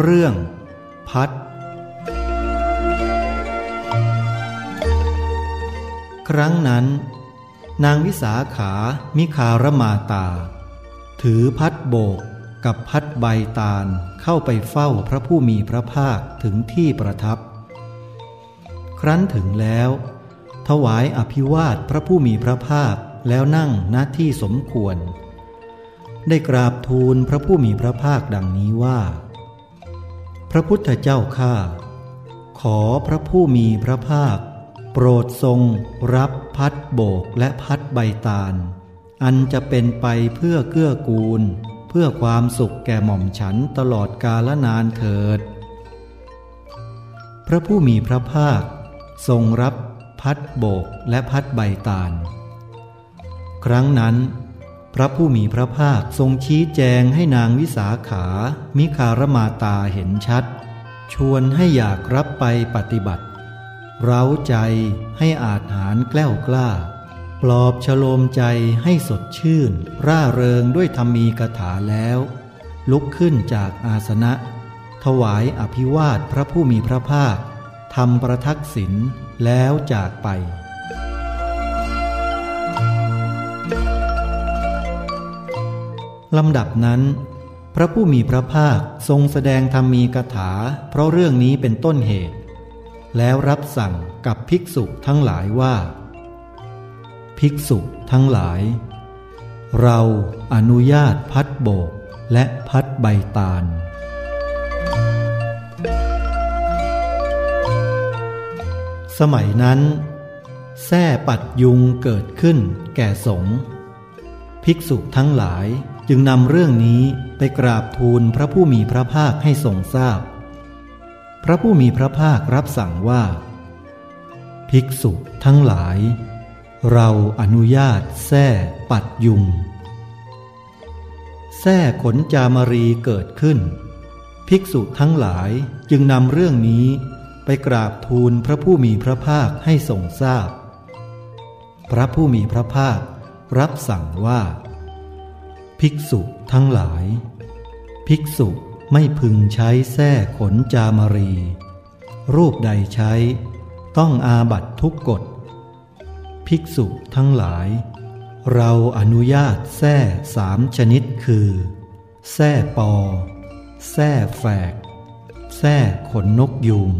เรื่อง พัด ครั้งนั้น นางวิสาขามิคารมาตา ถือพัดโบกกับพัดใบตาลเข้าไปเฝ้าพระผู้มีพระภาคถึงที่ประทับ ครั้นถึงแล้ว ถวายอภิวาทพระผู้มีพระภาคแล้วนั่งหน้าที่สมควร ได้กราบทูลพระผู้มีพระภาคดังนี้ว่า ระพุทธเจ้าข้าขอพระผู้มีพระภาค โปรดทรงรับพัดโบกและพัดใบตาล อันจะเป็นไปเพื่อเกื้อกูล เพื่อความสุขแก่หม่อมฉันตลอดกาลนานเถิด พระผู้มีพระภาค ทรงรับพัดโบกและพัดใบตาล ครั้งนั้น พระผู้มีพระภาคทรงชี้แจงให้นางวิสาขา มิคารมาตาเห็นชัด ชวนให้อยากรับไปปฏิบัติ เร้าใจให้อาจหารแกล้วกล้า ปลอบฉโลมใจให้สดชื่น ร่าเริงด้วยธรรมีกถาแล้ว ลุกขึ้นจากอาสนะ ถวายอภิวาทพระผู้มีพระภาคทำประทักษิณแล้วจากไป ลำดับนั้น พระผู้มีพระภาคทรงแสดงธรรมีกถา เพราะเรื่องนี้เป็นต้นเหตุ แล้วรับสั่งกับภิกษุทั้งหลายว่า ภิกษุทั้งหลาย เราอนุญาตพัดโบกและพัดใบตาลสมัยนั้นแท่ปัดยุงเกิดขึ้นแก่สงฆ์ภิกษุทั้งหลาย จึงนำเรื่องนี้ไปกราบทูลพระผู้มีพระภาคให้ทรงทราบพพระผู้มีพระภาครับสั่งว่า ภิกษุทั้งหลาย เราอนุญาตแท่ปัดยุงแท่ขนจามรีเกิดขึ้น ภิกษุทั้งหลายจึงนำเรื่องนี้ไปกราบทูลพระผู้มีพระภาคให้ทรงทราบพพระผู้มีพระภาครับสั่งว่า ภิกษุทั้งหลาย ภิกษุไม่พึงใช้แส้ขนจามรี รูปใดใช้ ต้องอาบัตทุกกฎ ภิกษุทั้งหลาย เราอนุญาตแส้สามชนิดคือ แส้ปอ แส้แฝก แส้ขนนกยูง